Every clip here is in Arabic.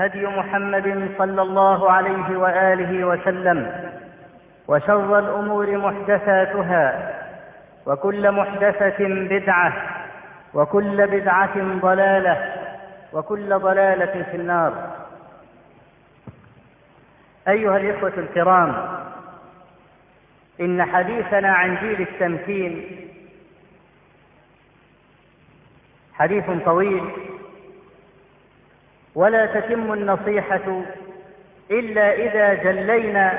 هدي محمد صلى الله عليه وآله وسلم وشر الأمور محدثاتها وكل محدثة بدعة وكل بدعة ضلالة وكل ضلالة في النار. أيها الإخوة الكرام إن حديثنا عن جيل التمكين حديث طويل ولا تتم النصيحة إلا إذا جلينا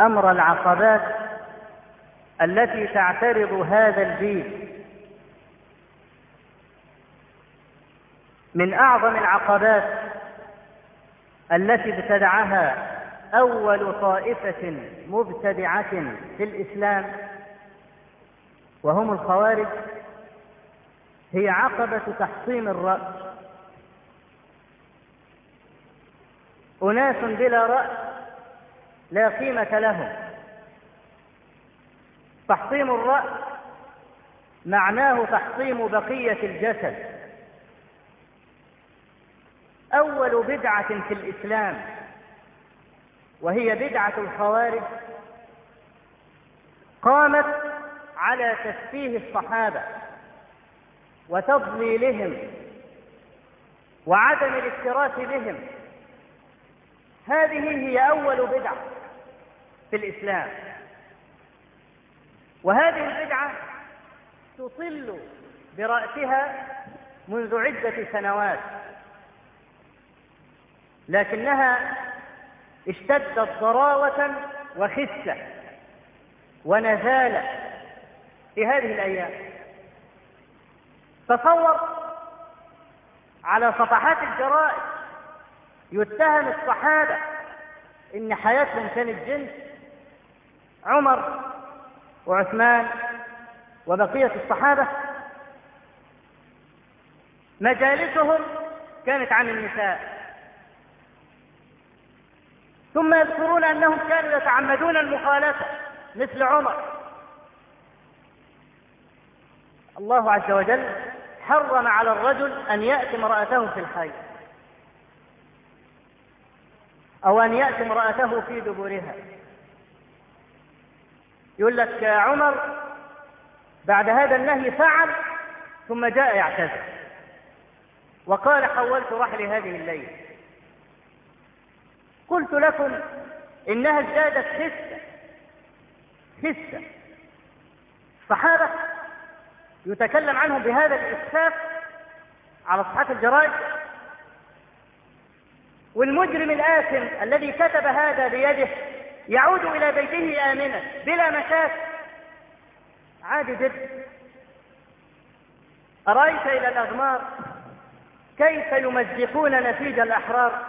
أمر العقبات التي تعترض هذا الجيل. من أعظم العقبات التي ابتدعها أول طائفة مبتدعة في الإسلام وهم الخوارج هي عقبة تحصين الرأس. أناس بلا رأس لا قيمة لهم. تحطيم الرأس معناه تحطيم بقية الجسد. أول بدعة في الإسلام وهي بدعة الخوارج قامت على تسفيه الصحابة وتضليلهم وعدم الاكتراث بهم. هذه هي أول بدعة في الإسلام. وهذه البدعة تطل برأسها منذ عدة سنوات. لكنها اشتدت ضراوة وخسة ونزالة في هذه الأيام. تصور على صفحات الجرائد يتهم الصحابة إن حياتهم كانت جنس عمر وعثمان وبقية الصحابة. مجالسهم كانت عن النساء. ثم يذكرون أنهم كانوا يتعمدون المخالفة مثل عمر. الله عز وجل حرم على الرجل أن يأتي امرأته في الحي أو أن يأتي امرأته في دبرها. يقول لك عمر بعد هذا النهي فعل ثم جاء يعتذر. وقال حولت رحلي هذه الليل قلت لكم إنها ازدادت خسة خسة صحابة يتكلم عنهم بهذا الإسفاف على صفحات الجرائد. والمجرم الآثم الذي كتب هذا بيده يعود إلى بيته آمنا بلا مشاكل. عادي جدا. أرأيت إلى الأغمار كيف يمزقون نسيج الأحرار؟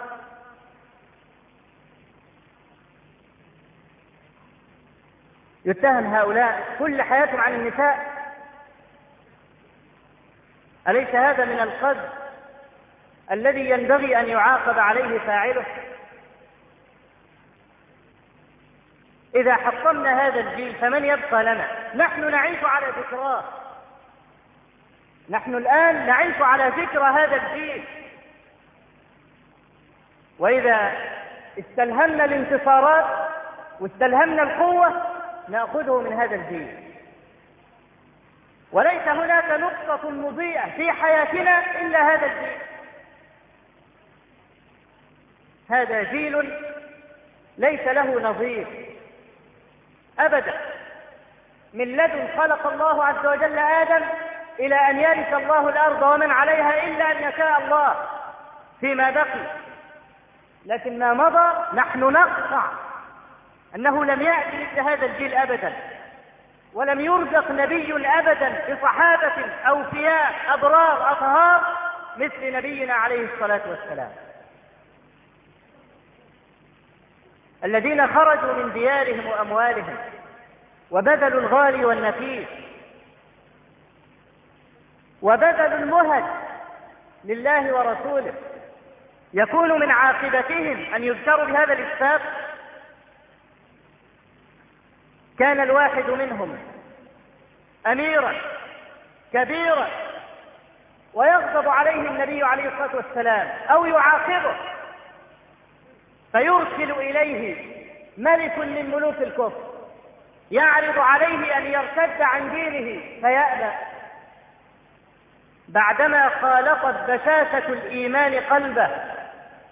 يتهم هؤلاء كل حياتهم عن النساء. أليس هذا من القذف؟ الذي ينبغي أن يعاقب عليه فاعله. إذا حطمنا هذا الجيل فمن يبقى لنا؟ نحن نعيش على ذكراه. نحن الآن نعيش على ذكرى هذا الجيل. وإذا استلهمنا الانتصارات واستلهمنا القوة نأخذه من هذا الجيل. وليس هناك نقطة مضيئة في حياتنا إلا هذا الجيل. هذا جيل ليس له نظير أبدا. من لدن خلق الله عز وجل آدم إلى أن يرث الله الأرض ومن عليها إلا أن يشاء الله فيما بقي. لكن ما مضى نحن نقطع أنه لم يأتي مثل هذا الجيل أبدا ولم يرزق نبي أبدا بصحابة أوفياء أبرار أطهار مثل نبينا عليه الصلاة والسلام. الذين خرجوا من ديارهم وأموالهم وبذلوا الغالي والنفيس وبذلوا المهج لله ورسوله. يكون من عاقبتهم أن يذكروا بهذا الإسفاق كان الواحد منهم أميرا كبيرا ويغضب عليه النبي عليه الصلاة والسلام أو يعاقبه. فيرسل إليه ملك من ملوك الكفر يعرض عليه أن يرتد عن دينه فيأبى. بعدما خالطت بشاشة الإيمان قلبه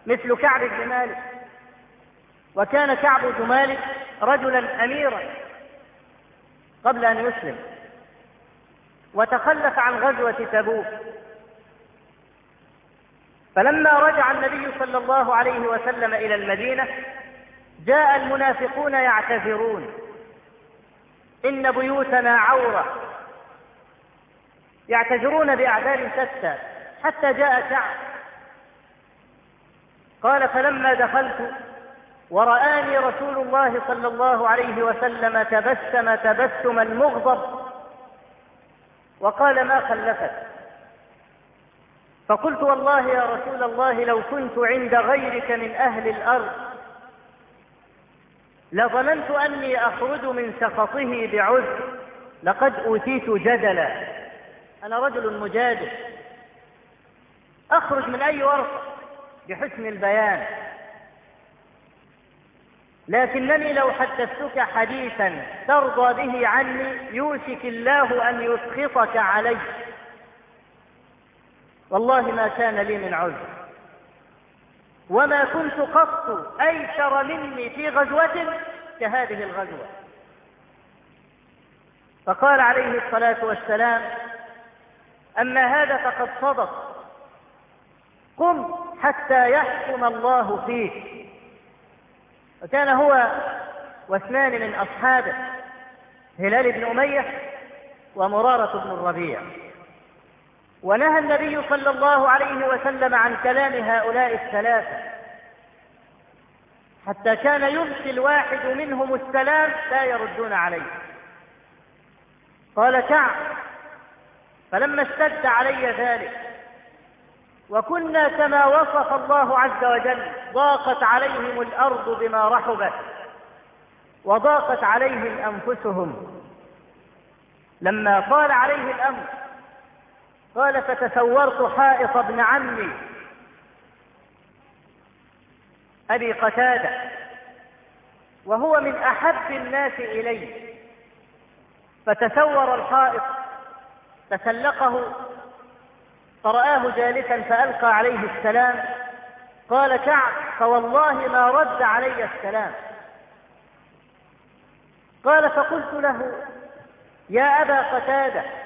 مثل كعب بن مالك وكان كعب بن مالك رجلا أميرا قبل أن يسلم وتخلف عن غزوة تبوك. فلما رجع النبي صلى الله عليه وسلم إلى المدينة جاء المنافقون يعتذرون. إن بيوتنا عورة. يعتذرون بأعذار شتى حتى جاء كعب قال فلما دخلت ورآني رسول الله صلى الله عليه وسلم تبسم تبسما مغضب وقال ما خلفك؟ فقلت والله يا رسول الله لو كنت عند غيرك من أهل الأرض لظننت أني أخرج من سخطه بعذر لقد أوتيت جدلا. أنا رجل مجادل. أخرج من أي ورقة؟ بحسن البيان. لكنني لو حدثتك حديثا ترضى به عني يوشك الله أن يسخطك علي. والله ما كان لي من عذر. وما كنت قط أيسر مني في غزوة كهذه الغزوة. فقال عليه الصلاة والسلام أما هذا فقد صدق. قم حتى يحكم الله فيك. وكان هو واثنان من أصحابه هلال بن أمية ومرارة بن الربيع. ونهى النبي صلى الله عليه وسلم عن كلام هؤلاء الثلاثة. حتى كان يلقي الواحد منهم السلام لا يردون عليه. قال كعب فلما اشتد علي ذلك وكنا كما وصف الله عز وجل ضاقت عليهم الأرض بما رحبت وضاقت عليهم أنفسهم. لما طال عليه الأمر قال فتسورت حائط ابن عمي. أبي قتادة. وهو من أحب الناس إلي. فتسور الحائط تسلقه فرآه جالسا فألقى عليه السلام. قال كعب فوالله ما رد علي السلام. قال فقلت له يا أبا قتادة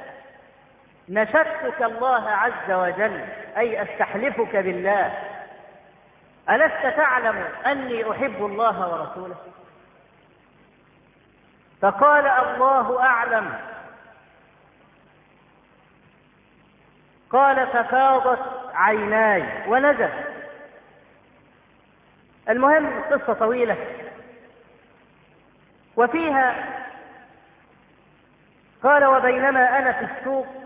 نشدتك الله عز وجل أي أستحلفك بالله. ألست تعلم أني أحب الله ورسوله؟ فقال الله أعلم. قال ففاضت عيناي ونزل المهم قصة طويلة. وفيها قال وبينما أنا في السوق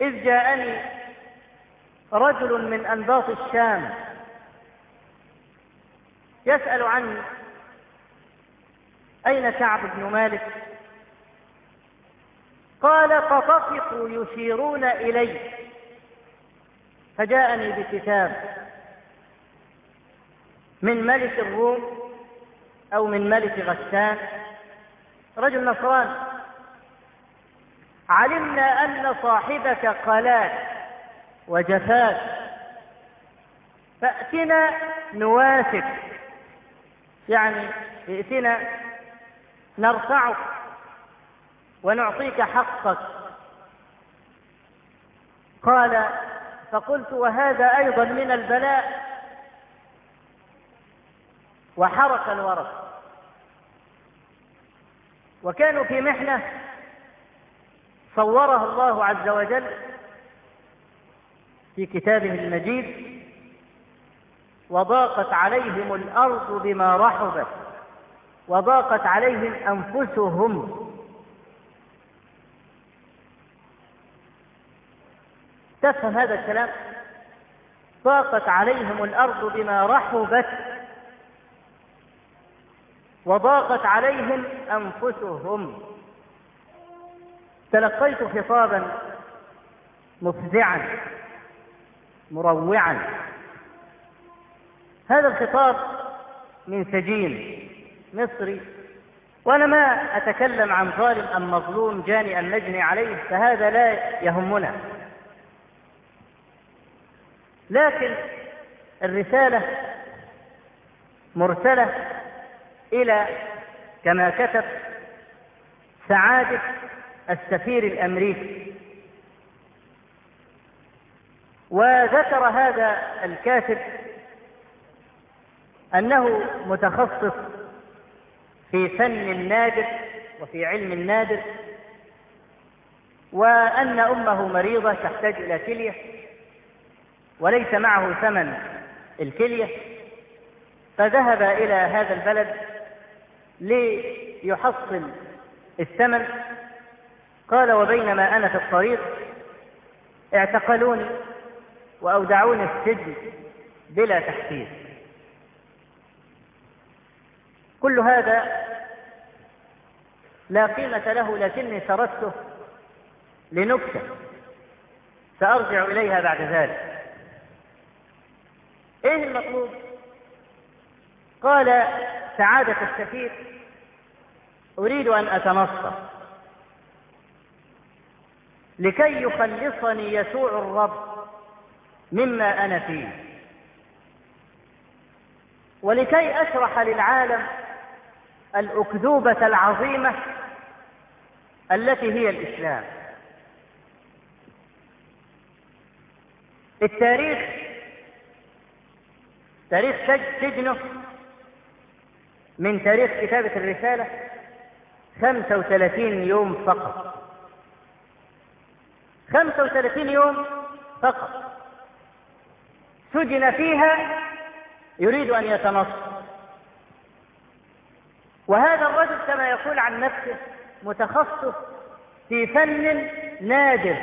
إذ جاءني رجل من أنباط الشام يسأل عني أين كعب بن مالك؟ قال فطفقوا يشيرون إلي. فجاءني بكتاب من ملك الروم أو من ملك غسان رجل نصران علمنا أن صاحبك قلاك وجفاك فأتنا نواسك يعني ائتنا نرفعك ونعطيك حقك. قال فقلت وهذا أيضا من البلاء وحرك الورق. وكانوا في محنة صورها الله عز وجل في كتابه المجيد وضاقت عليهم الأرض بما رحبت وضاقت عليهم أنفسهم. تفهم هذا الكلام؟ ضاقت عليهم الأرض بما رحبت وضاقت عليهم أنفسهم. تلقيت خطابا مفزعا مروعا. هذا الخطاب من سجين مصري وأنا ما أتكلم عن ظالم أم مظلوم جاني ام نجني عليه فهذا لا يهمنا. لكن الرسالة مرسلة إلى كما كتب سعادة السفير الأمريكي. وذكر هذا الكاتب أنه متخصص في فن النادر وفي علم النادر وأن أمه مريضة تحتاج إلى كلية وليس معه ثمن الكلية فذهب إلى هذا البلد ليحصل الثمن قال وبينما أنا في الطريق اعتقلوني وأودعوني السجن بلا تحقيق كل هذا لا قيمة له لكني سردته لنكتة سأرجع إليها بعد ذلك. إيه المطلوب؟ قال سعادة السفير أريد أن أتنصر. لكي يخلصني يسوع الرب مما أنا فيه. ولكي أشرح للعالم الأكذوبة العظيمة التي هي الإسلام. التاريخ تاريخ سجنه من تاريخ كتابة الرسالة خمسة وثلاثين يوم فقط. خمسة وثلاثين يوم فقط. سجن فيها يريد أن يتنصر. وهذا الرجل كما يقول عن نفسه متخصص في فن نادر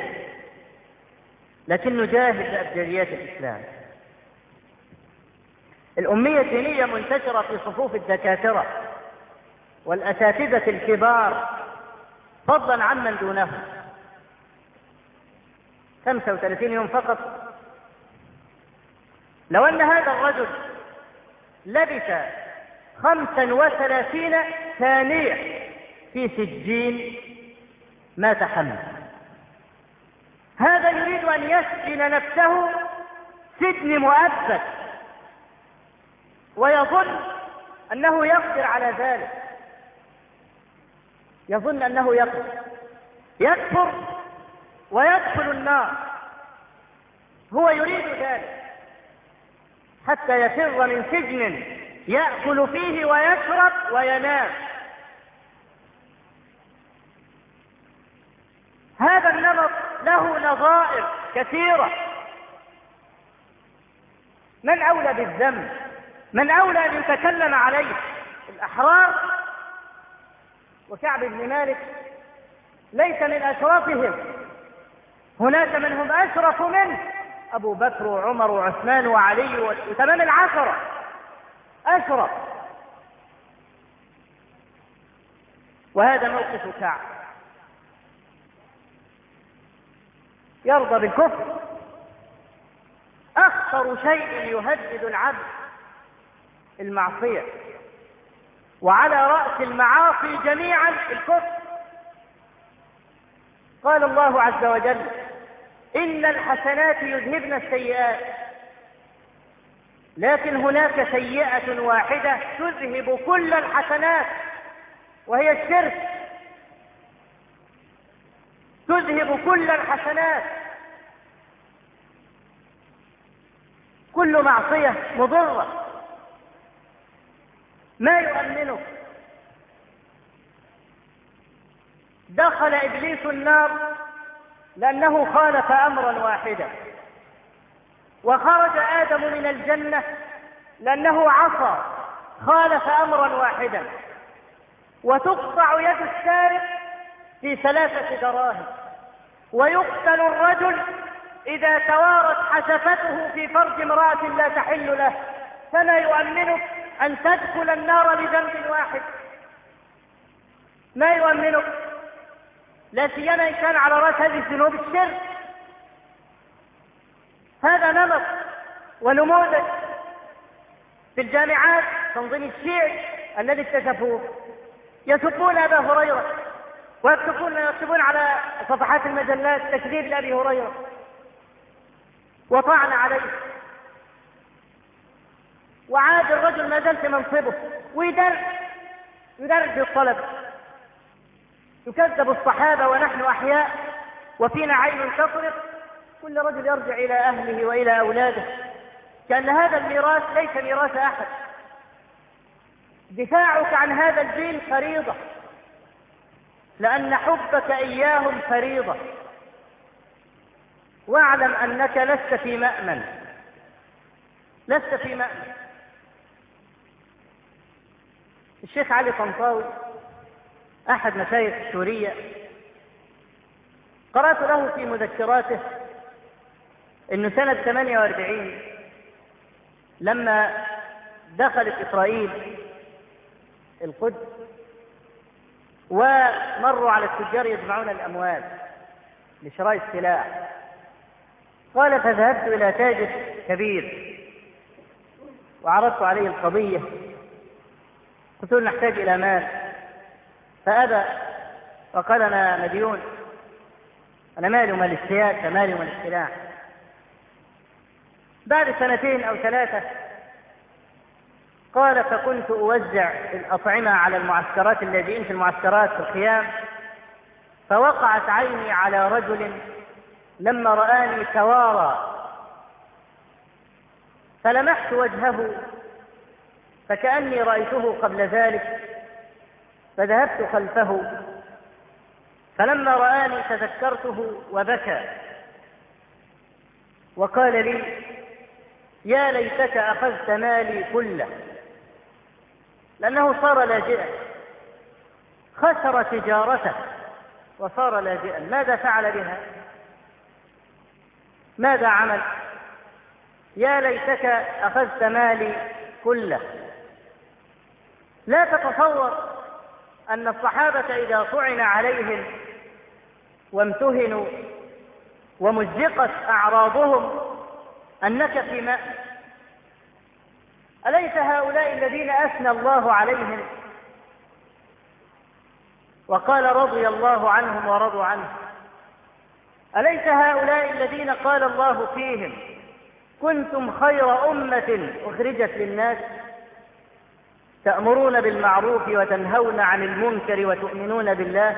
لكنه جاهل بأبجديات الإسلام. الأمية الدينية منتشرة في صفوف الدكاترة والأساتذة الكبار فضلا عمن دونهم. 35 يوم فقط. لو أن هذا الرجل لبث خمسا وثلاثين ثانية في سجين ما تحمل. هذا يريد أن يسجن نفسه سجن مؤبد. ويظن أنه يقدر على ذلك. يظن أنه يقدر. يكفر ويدخل النار. هو يريد ذلك. حتى يفر من سجن يأكل فيه ويشرب وينام. هذا النمط له نظائر كثيرة. من أولى بالذنب؟ من أولى أن يتكلم عليه الأحرار؟ وكعب بن مالك ليس من أشرافهم هناك من هم أشرف منه أبو بكر وعمر وعثمان وعلي وتمام العشرة. أشرف. وهذا موقف كعب. يرضى بالكفر. أخطر شيء يهدد العبد المعصية. وعلى رأس المعاصي جميعا الكفر. قال الله عز وجل إن الحسنات يذهبن السيئات. لكن هناك سيئة واحدة تذهب كل الحسنات وهي الشرك. تذهب كل الحسنات. كل معصية مضرة. ما يؤمنك دخل إبليس النار لأنه خالف أمرا واحدا. وخرج آدم من الجنة لأنه عصى خالف أمرا واحدا. وتقطع يد السارق في ثلاثة دراهم. ويقتل الرجل إذا توارت حشفته في فرج امرأة لا تحل له. فلا يؤمنك أن تدخل النار بذنب واحد. ما يؤمنك؟ لا سيما إن كان على رأس هذه الذنوب الشرك هذا نمط ونموذج في الجامعات تنظيم الشيعي الذي اكتشفوه. يسبون أبا هريرة ويكتبون يكتبون على صفحات المجلات تكذيب لأبي هريرة. وطعن عليه. وعاد الرجل ما زال في منصبه. ويدر يدرج الطلب يكذب الصحابة ونحن أحياء وفينا عين تطرق كل رجل يرجع إلى أهله وإلى أولاده. كأن هذا الميراث ليس ميراث أحد. دفاعك عن هذا الجيل فريضة. لأن حبك إياهم فريضة. واعلم أنك لست في مأمن. لست في مأمن. الشيخ علي طنطاوي أحد مشايخ سوريا قرأت له في مذكراته أنه سنة 48 لما دخلت إسرائيل القدس ومروا على التجار يجمعون الأموال لشراء السلاح. قال فذهبت إلى تاجر كبير وعرضت عليه القضية. قلت له نحتاج إلى مال. فأبى وقال أنا مديون. أنا مالي ومال السياسة مالي ومال السلاح بعد سنتين أو ثلاثة قال فكنت أوزع الأطعمة على المعسكرات اللاجئين في المعسكرات في الخيام فوقعت عيني على رجل لما رآني توارى. فلمحت وجهه فكأني رأيته قبل ذلك فذهبت خلفه فلما رآني تذكرته وبكى. وقال لي يا ليتك أخذت مالي كله. لأنه صار لاجئا. خسر تجارته وصار لاجئا. ماذا فعل بها؟ ماذا عمل؟ يا ليتك أخذت مالي كله. لا تتصور أن الصحابة إذا طعن عليهم وامتهنوا ومزقت أعراضهم أنك في ماء أليس هؤلاء الذين أثنى الله عليهم؟ وقال رضي الله عنهم ورضوا عنه. أليس هؤلاء الذين قال الله فيهم كنتم خير أمة أخرجت للناس؟ تأمرون بالمعروف وتنهون عن المنكر وتؤمنون بالله؟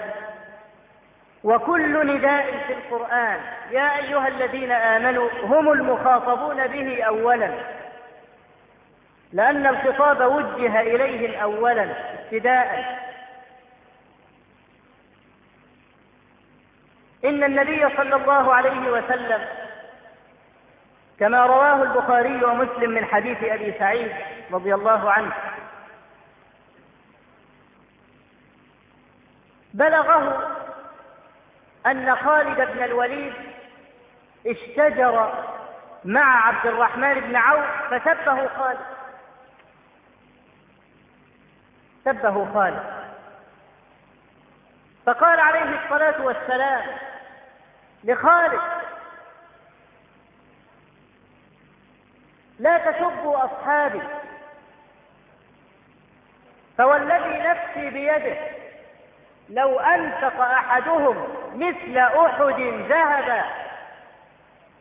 وكل نداء في القرآن. يا أيها الذين آمنوا هم المخاطبون به أولا. لأن الخطاب وجه إليهم أولا ابتداء. إن النبي صلى الله عليه وسلم كما رواه البخاري ومسلم من حديث أبي سعيد رضي الله عنه بلغه أن خالد بن الوليد اشتجر مع عبد الرحمن بن عوف فسبه خالد. سبه خالد. فقال عليه الصلاة والسلام لخالد لا تسبوا أصحابي فوالذي نفسي بيده لو أنفق أحدهم مثل أحد ذهبا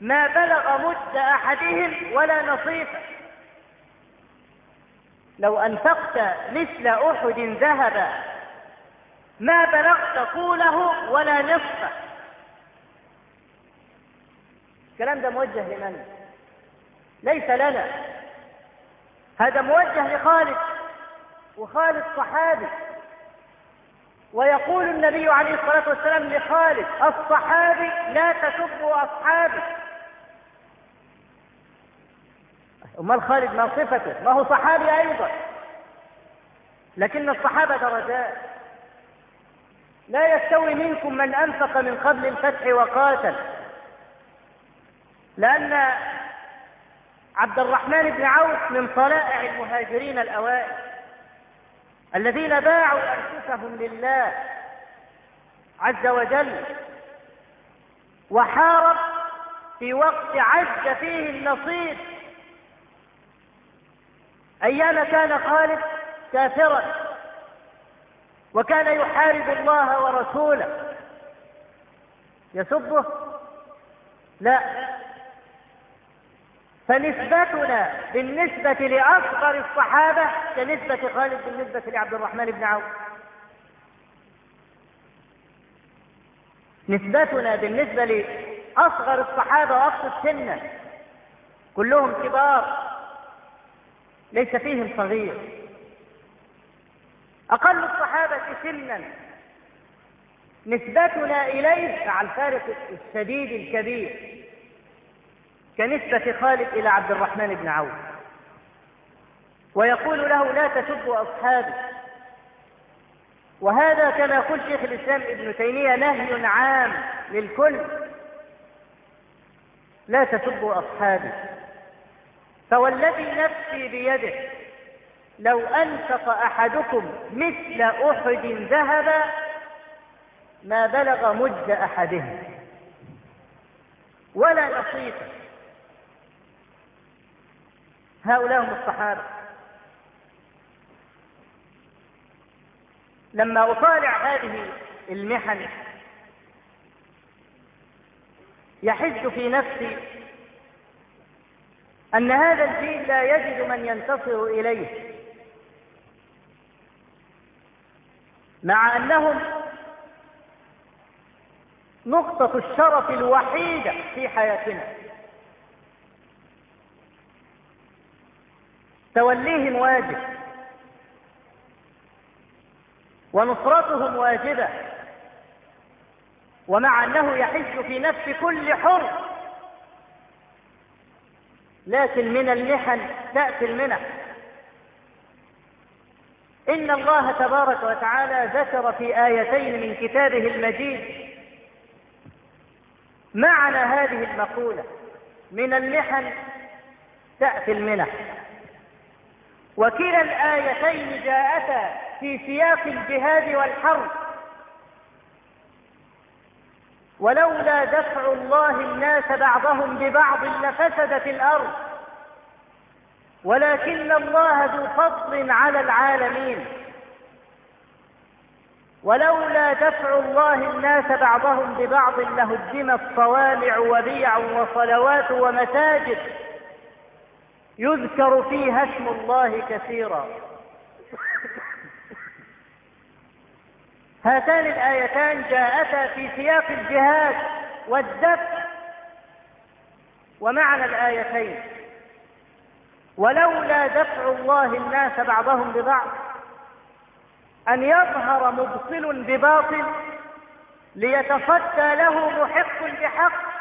ما بلغ مد أحدهم ولا نصيفا لو أنفقت مثل أحد ذهبا ما بلغت طوله ولا نصفه الكلام ده موجه لمن؟ ليس لنا. هذا موجه لخالد وخالد صحابي. ويقول النبي عليه الصلاة والسلام لخالد الصحابي لا تسبوا أصحابي أمال خالد ما صفته؟ ما هو صحابي أيضا. لكن الصحابة درجات. لا يستوي منكم من أنفق من قبل الفتح وقاتل. لأن عبد الرحمن بن عوف من طلائع المهاجرين الأوائل. الذين باعوا أنفسهم لله عز وجل وحارب في وقت عز فيه النصيب. أيام كان خالد كافرا وكان يحارب الله ورسوله. يسبه؟ لا. فنسبتنا بالنسبة لأصغر الصحابة كنسبة خالد بالنسبة لعبد الرحمن بن عوف. نسبتنا بالنسبة لأصغر الصحابة وأقصد سنا كلهم كبار ليس فيهم صغير. أقل الصحابة سنا. نسبتنا إليه مع الفارق الشديد الكبير. كنسبة خالد إلى عبد الرحمن بن عوف. ويقول له لا تسبوا أصحابي. وهذا كما يقول شيخ الإسلام ابن تيمية نهي عام للكل. لا تسبوا أصحابي. فوالذي نفسي بيده لو أنفق أحدكم مثل أحد ذهبا ما بلغ مد أحدهم. ولا نصيفه هؤلاء هم الصحابة. لما أطالع هذه المحن يحس في نفسي أن هذا الجيل لا يجد من ينتصر إليه مع أنهم نقطة الشرف الوحيدة في حياتنا. توليهم واجب. ونصرتهم واجبة. ومع أنه يحس في نفس كل حر. لكن من المحن تأتي المنح. إن الله تبارك وتعالى ذكر في آيتين من كتابه المجيد معنى هذه المقولة. من المحن تأتي المنح. وكلا الآيتين جاءتا في سياق الجهاد والحرب. ولولا دفع الله الناس بعضهم ببعض لفسدت الأرض. ولكن الله ذو فضل على العالمين. ولولا دفع الله الناس بعضهم ببعض لهدمت صوامع وبيع وصلوات ومساجد. يذكر فيها اسم الله كثيرا. هاتان الآيتان جاءتا في سياق الجهاد والدفع ومعنى الآيتين. ولولا دفع الله الناس بعضهم ببعض أن يظهر مبطل بباطل ليتصدى له محق بحق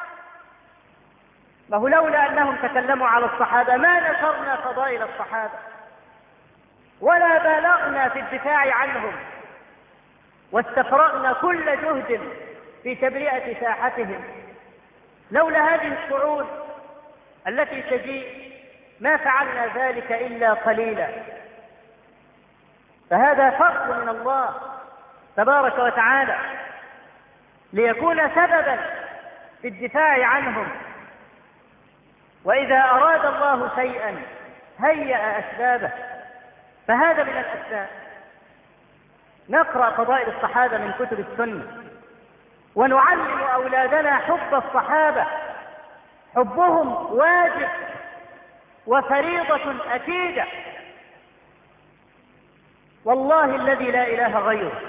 فهو لولا أنهم تكلموا على الصحابة ما نشرنا فضائل الصحابة ولا بالغنا في الدفاع عنهم واستفرغنا كل جهد في تبرئة ساحتهم. لولا هذه الصعود التي تجيء ما فعلنا ذلك إلا قليلا. فهذا فضل من الله تبارك وتعالى ليكون سببا في الدفاع عنهم. وإذا أراد الله شيئا هيأ أسبابه. فهذا من الأسباب. نقرأ فضائل الصحابة من كتب السنة. ونعلم أولادنا حب الصحابة. حبهم واجب وفريضة أكيدة. والله الذي لا إله غيره.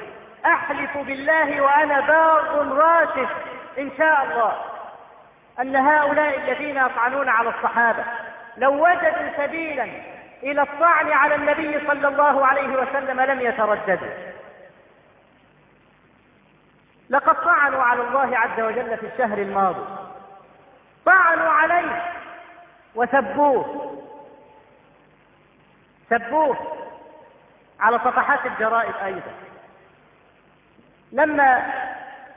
أحلف بالله وأنا بار راشد إن شاء الله. أن هؤلاء الذين يطعنون على الصحابة لو وجدوا سبيلا إلى الطعن على النبي صلى الله عليه وسلم لم يترددوا. لقد طعنوا على الله عز وجل في الشهر الماضي. طعنوا عليه وسبوه. سبوه على صفحات الجرائد أيضا. لما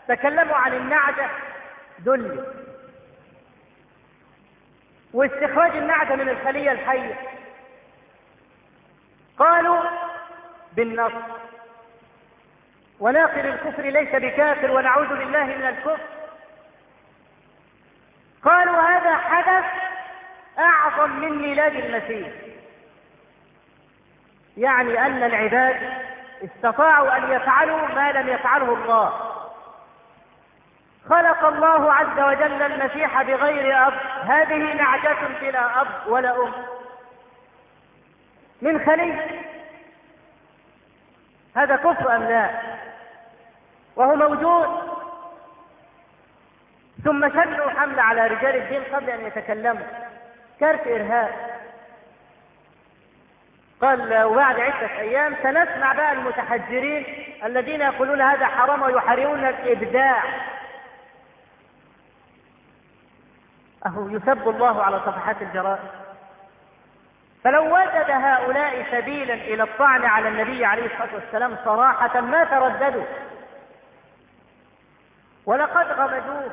تكلموا عن النعجة دل واستخراج النعجة من الخلية الحية. قالوا بالنص. وناقل الكفر ليس بكافر ونعوذ بالله من الكفر. قالوا هذا حدث أعظم من ميلاد المسيح. يعني أن العباد استطاعوا أن يفعلوا ما لم يفعله الله. خلق الله عز وجل المسيح بغير أب. هذه نعجة بلا أب ولا أم. من خليل. هذا كفر أم لا؟ وهو موجود. ثم شنوا حملة على رجال الدين قبل أن يتكلموا. كارت إرهاب. قال وبعد عدة أيام سنسمع بقى المتحجرين الذين يقولون هذا حرام ويحرمون الإبداع. أهو يسب الله على صفحات الجرائد. فلو وجد هؤلاء سبيلا إلى الطعن على النبي عليه الصلاة والسلام صراحة ما ترددوا. ولقد غمزوه.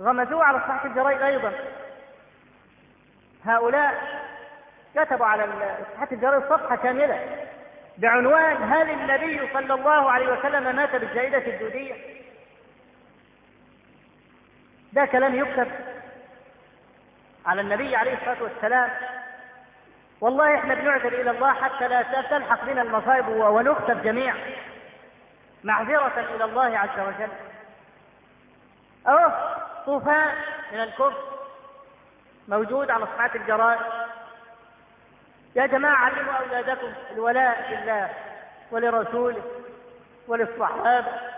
غمزوه على صفحة الجرائد أيضا. هؤلاء كتبوا على صفحة الجرائد صفحة كاملة بعنوان هل النبي صلى الله عليه وسلم مات بالجائدة الدودية؟ ده كلام يكتب على النبي عليه الصلاة والسلام. والله إحنا بنعذر إلى الله حتى لا تلحق بنا المصائب ونختب جميعا معذرة إلى الله عز وجل. أهو طوفان من الكفر موجود على صفحات الجرائد. يا جماعة علموا أولادكم الولاء لله ولرسوله وللصحابة.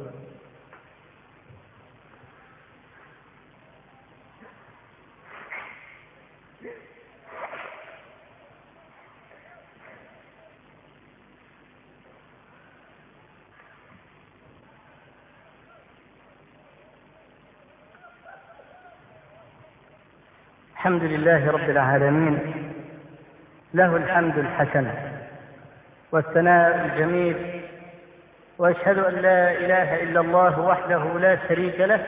الحمد لله رب العالمين له الحمد الحسن والثناء الجميل وأشهد أن لا إله إلا الله وحده لا شريك له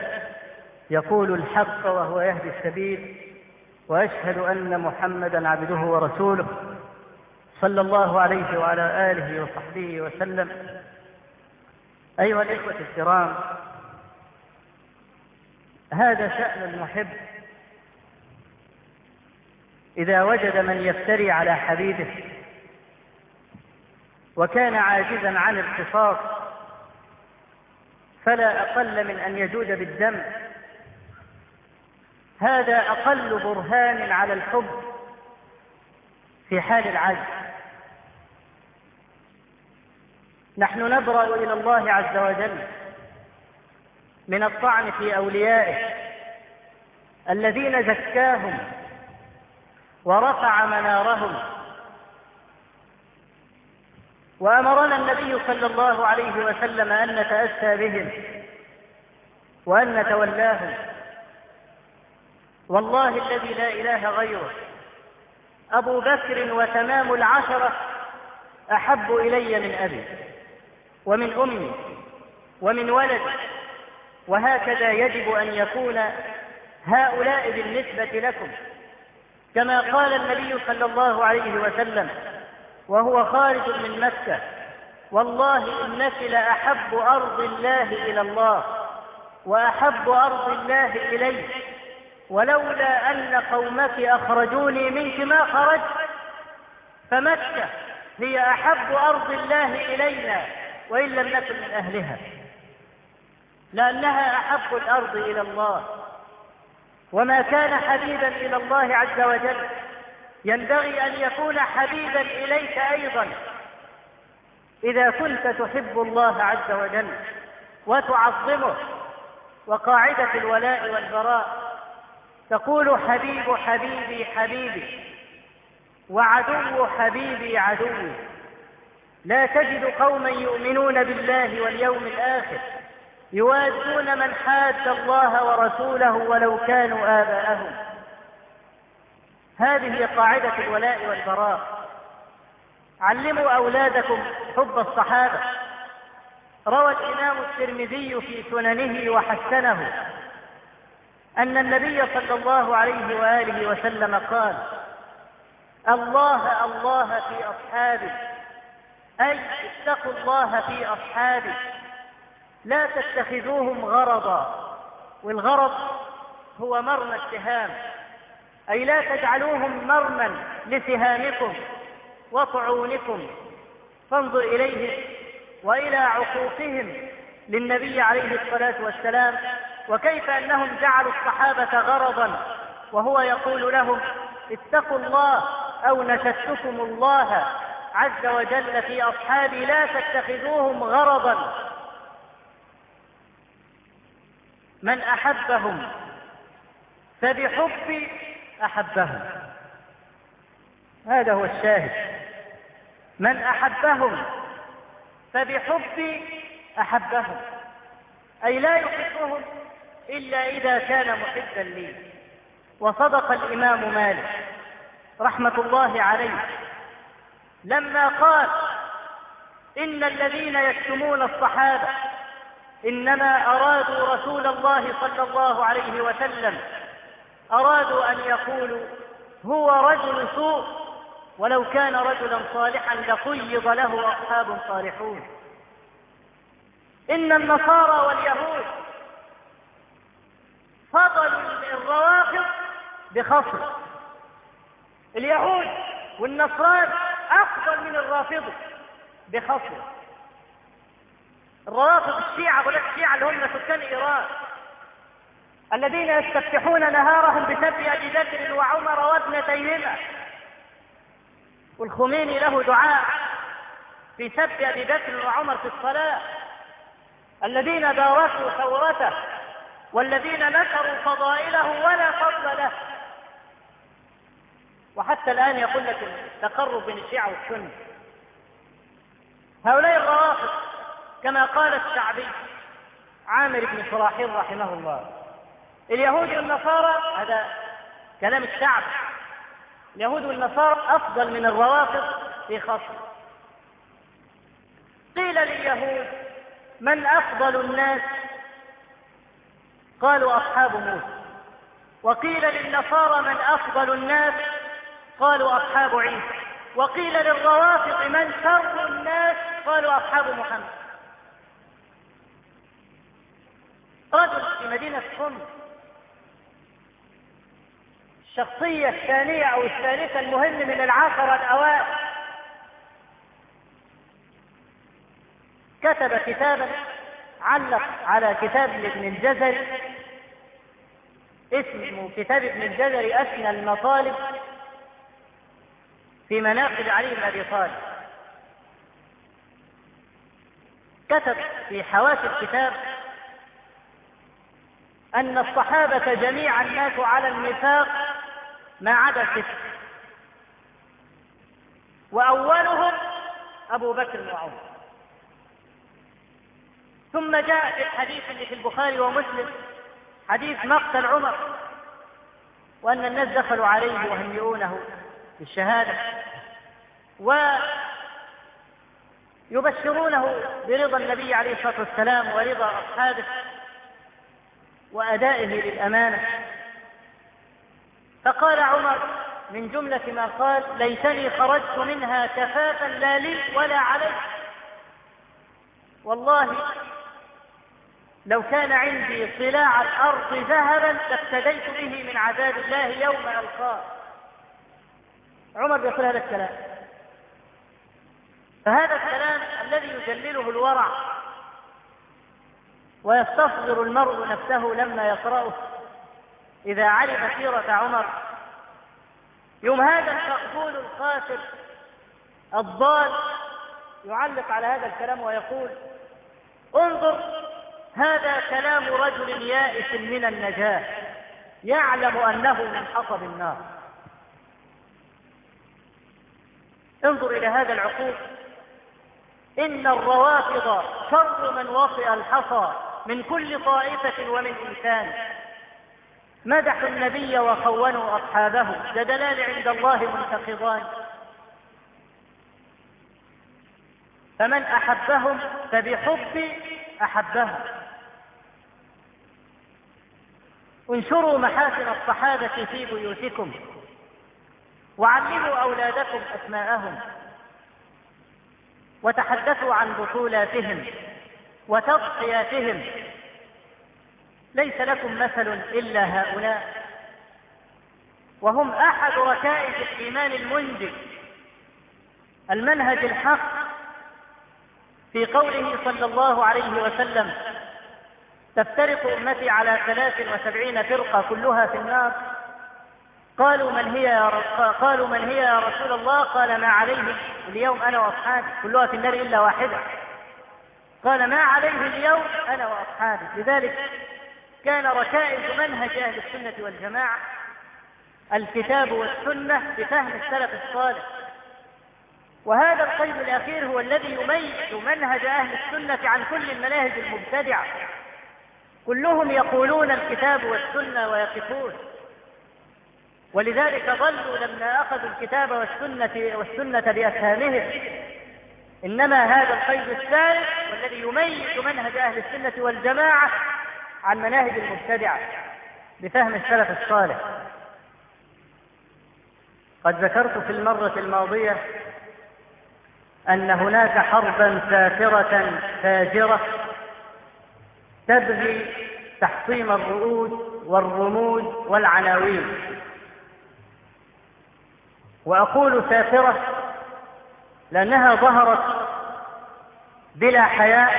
يقول الحق وهو يهدي السبيل وأشهد أن محمدا عبده ورسوله صلى الله عليه وعلى آله وصحبه وسلم. أيها الإخوة الكرام هذا شأن المحب إذا وجد من يفتري على حبيبه وكان عاجزا عن القصاص فلا أقل من أن يجود بالدم. هذا أقل برهان على الحب في حال العجز. نحن نبرأ إلى الله عز وجل من الطعن في أوليائه الذين زكاهم ورفع منارهم. وأمرنا النبي صلى الله عليه وسلم أن نتأسى بهم وأن نتولاهم. والله الذي لا إله غيره. أبو بكر وتمام العشرة أحب إلي من أبي ومن أمي ومن ولدي وهكذا يجب أن يكون هؤلاء بالنسبة لكم. كما قال النبي صلى الله عليه وسلم وهو خارج من مكة والله إنك لأحب أرض الله إلى الله وأحب أرض الله إلي ولولا أن قومك أخرجوني منك ما خرجت فمكة هي أحب أرض الله إلينا وإن لم نكن من أهلها لأنها أحب الأرض إلى الله. وما كان حبيبا إلى الله عز وجل. ينبغي أن يكون حبيبا إليك أيضا. إذا كنت تحب الله عز وجل وتعظمه وقاعدة الولاء والبراء تقول حبيب حبيبي حبيبي وعدو حبيبي عدوي لا تجد قوما يؤمنون بالله واليوم الآخر. يوادون من حاد الله ورسوله ولو كانوا آباءهم. هذه قاعدة الولاء والبراء. علموا أولادكم حب الصحابة. روى الإمام الترمذي في سننه وحسنه أن النبي صلى الله عليه وآله وسلم قال الله الله في أصحابه أي اتقوا الله في أصحابه. لا تتخذوهم غرضا والغرض هو مرمى السهام. أي لا تجعلوهم مرمى لسهامكم وطعونكم فانظر إليهم وإلى عقوقهم للنبي عليه الصلاة والسلام وكيف أنهم جعلوا الصحابة غرضا. وهو يقول لهم اتقوا الله أو نشدتكم الله عز وجل في أصحابي لا تتخذوهم غرضا. من أحبهم فبحبي أحبهم. هذا هو الشاهد. من أحبهم فبحبي أحبهم. أي لا يحبهم إلا إذا كان محبا لي. وصدق الإمام مالك رحمة الله عليه لما قال إن الذين يكتمون الصحابة إنما أرادوا رسول الله صلى الله عليه وسلم. أرادوا أن يقولوا هو رجل سوء ولو كان رجلا صالحا لقيض له أصحاب صالحون. إن النصارى واليهود فضلوا الروافض بخصم. اليهود والنصران أفضل من الرافضة بخصم. الروافض الشيعة هؤلاء الشيعة اللي هم سكان إيران الذين يستفتحون نهارهم بسب أبي بكر وعمر وابنتيهما والخميني له دعاء في سب أبي بكر وعمر في الصلاة. الذين باركوا ثورته والذين نكروا فضائله ولا فضل له. وحتى الآن يقول لك التقرب بين الشيعة والسنة. هؤلاء الروافض كما قال الشعبي عامر بن شراحيل رحمه الله. اليهود والنصارى هذا كلام الشعب. اليهود والنصارى أفضل من الروافض في خصم. قيل لليهود من أفضل الناس؟ قالوا أصحاب موسى. وقيل للنصارى من أفضل الناس؟ قالوا أصحاب عيسى. وقيل للروافض من شر الناس؟ قالوا أصحاب محمد. رجل في مدينة حمص الشخصية الثانية أو الثالثة المهم من العشرة الأوائل. كتب كتابا علق على كتاب ابن الجزري. اسمه كتاب ابن الجزري أسنى المطالب في مناقب علي بن أبي طالب. كتب في حواشي الكتاب أن الصحابة جميعا ماتوا على النفاق ما عدا ست. وأولهم أبو بكر وعمر. ثم جاء في الحديث اللي في البخاري ومسلم حديث مقتل عمر وأن الناس دخلوا عليه وهنئونه بالشهادة ويبشرونه برضا النبي عليه الصلاة والسلام ورضا أصحابه. وأدائه للأمانة. فقال عمر من جملة ما قال ليتني خرجت منها كفافا لا لي ولا علي. والله لو كان عندي صلاع الأرض ذهبا لافتديت به من عذاب الله يوم ألقاه. عمر بيقول هذا الكلام. فهذا الكلام الذي يجلله الورع ويستصغر المرء نفسه لما يقرأه. إذا علم سيرة عمر يوم هذا المقبول القاتل الضال يعلق على هذا الكلام ويقول انظر هذا كلام رجل يائس من النجاة يعلم أنه من حطب النار. انظر إلى هذا العقوق إن الروافض شر من وطئ الحصى. من كل طائفة ومن إنسان. مدحوا النبي وخونوا أصحابه. لدلال عند الله منتقضان. فمن أحبهم فبحب أحبهم. انشروا محاسن الصحابة في بيوتكم. وعلموا أولادكم أسماءهم. وتحدثوا عن بطولاتهم. وتضحياتهم ليس لكم مثل إلا هؤلاء. وهم أحد ركائز الإيمان المنجي المنهج الحق في قوله صلى الله عليه وسلم تفترق أمتي على ثلاث وسبعين فرقة كلها في النار. قالوا من هي يا قالوا من هي يا رسول الله؟ قال ما عليه اليوم أنا وأصحابي. كلها في النار إلا واحدة. قال ما عليه اليوم أنا وأصحابي. لذلك كان ركائز منهج أهل السنة والجماعة الكتاب والسنة بفهم السلف الصالح. وهذا القيد الأخير هو الذي يميز منهج أهل السنة عن كل المناهج المبتدعة. كلهم يقولون الكتاب والسنة ويقفون. ولذلك ظلوا لما أخذوا الكتاب والسنة والسنة بأفهامهم إنما هذا القيد الثالث والذي يميز منهج أهل السنة والجماعة عن مناهج المبتدعة بفهم السلف الصالح. قد ذكرت في المرة الماضية أن هناك حربا سافرة فاجرة تبغي تحطيم الرؤوس والرموز والعناوين. وأقول سافرة لأنها ظهرت بلا حياء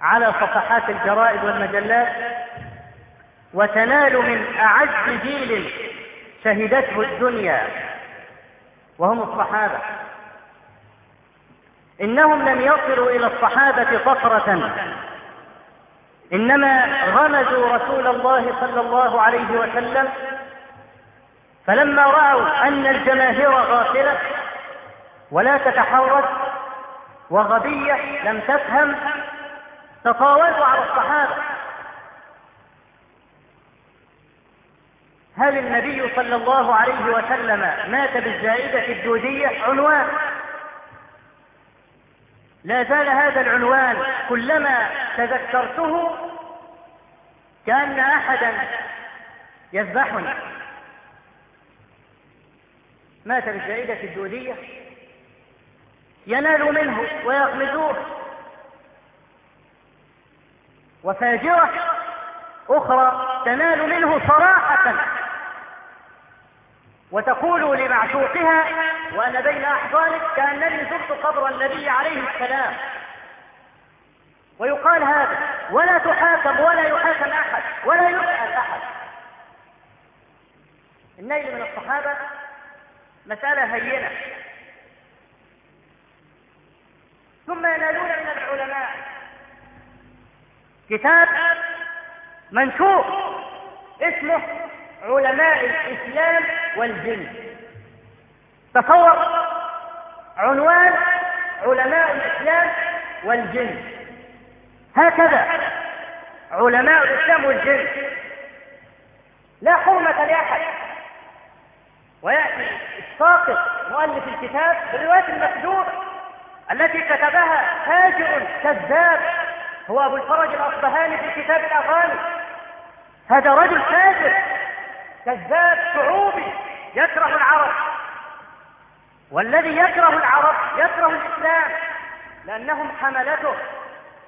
على صفحات الجرائد والمجلات وتنال من أعز جيل شهدته الدنيا وهم الصحابة. إنهم لم يصلوا إلى الصحابة فقرة إنما غمزوا رسول الله صلى الله عليه وسلم فلما رأوا أن الجماهير غافلة ولا تتحرك وغبية لم تفهم تطاولوا على الصحابة. هل النبي صلى الله عليه وسلم مات بالزائدة الدودية؟ عنوان. لا زال هذا العنوان كلما تذكرته كأن أحدا يذبحني. مات بالزائدة الدودية؟ ينال منه ويغمزوه. وفاجرة أخرى تنال منه صراحة. وتقول لمعشوقها وأنا بين أحضانك كأنني زرت قبر النبي عليه السلام. ويقال هذا ولا تحاكم ولا يحاكم أحد ولا يسأل أحد. النيل من الصحابة مسألة هينة. ثم ينالون من العلماء. كتاب منشور اسمه علماء الإسلام والجن. تصور عنوان علماء الإسلام والجن. هكذا علماء الإسلام والجن. لا حرمة لأحد. ويأتي الساقط مؤلف الكتاب بالروايات المكذوبة التي كتبها تاجر كذاب هو أبو الفرج الأصبهاني في كتاب الأغاني. هذا رجل فاجر كذاب شعوبي يكره العرب. والذي يكره العرب يكره الإسلام لأنهم حملته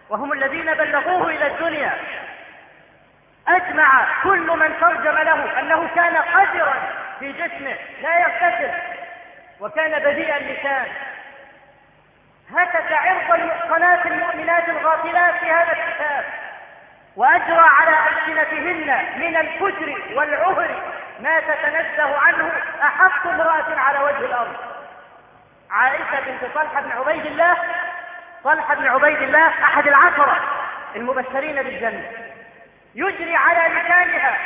وهم الذين بلغوه إلى الدنيا. أجمع كل من ترجم له أنه كان قذرا في جسمه لا يغتسل وكان بديء اللسان. هتك عرض المحصنات المؤمنات الغافلات في هذا الكتاب. وأجرى على ألسنتهن من الفجر والعهر ما تتنزه عنه أحق امرأة على وجه الأرض. عائشة بنت طلحة بن عبيد الله طلحة بن عبيد الله أحد العشرة المبشرين بالجنة. يجري على لسانها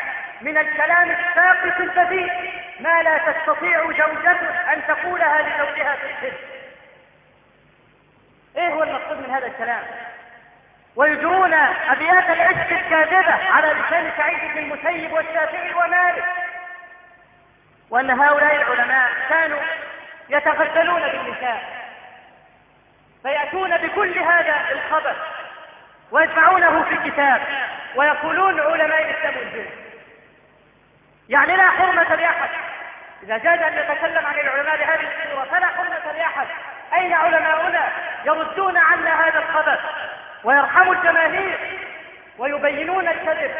من الكلام الساقط البذيء ما لا تستطيع زوجته أن تقولها لزوجها في السر إيه هو المقصود من هذا الكلام؟ ويجرون أبيات العشق الكاذبة على لسان سعيد بن المسيب والشافعي ومالك. وأن هؤلاء العلماء كانوا يتغزلون بالنساء. فيأتون بكل هذا الخبر ويجمعونه في كتاب ويقولون علماء الإسلام والجن. يعني لا حرمة لأحد. إذا جاز أن نتكلم عن العلماء بهذه الصورة فلا حرمة لأحد. أين علماؤنا يردون عنا هذا الخبر ويرحموا الجماهير ويبينون الكذب؟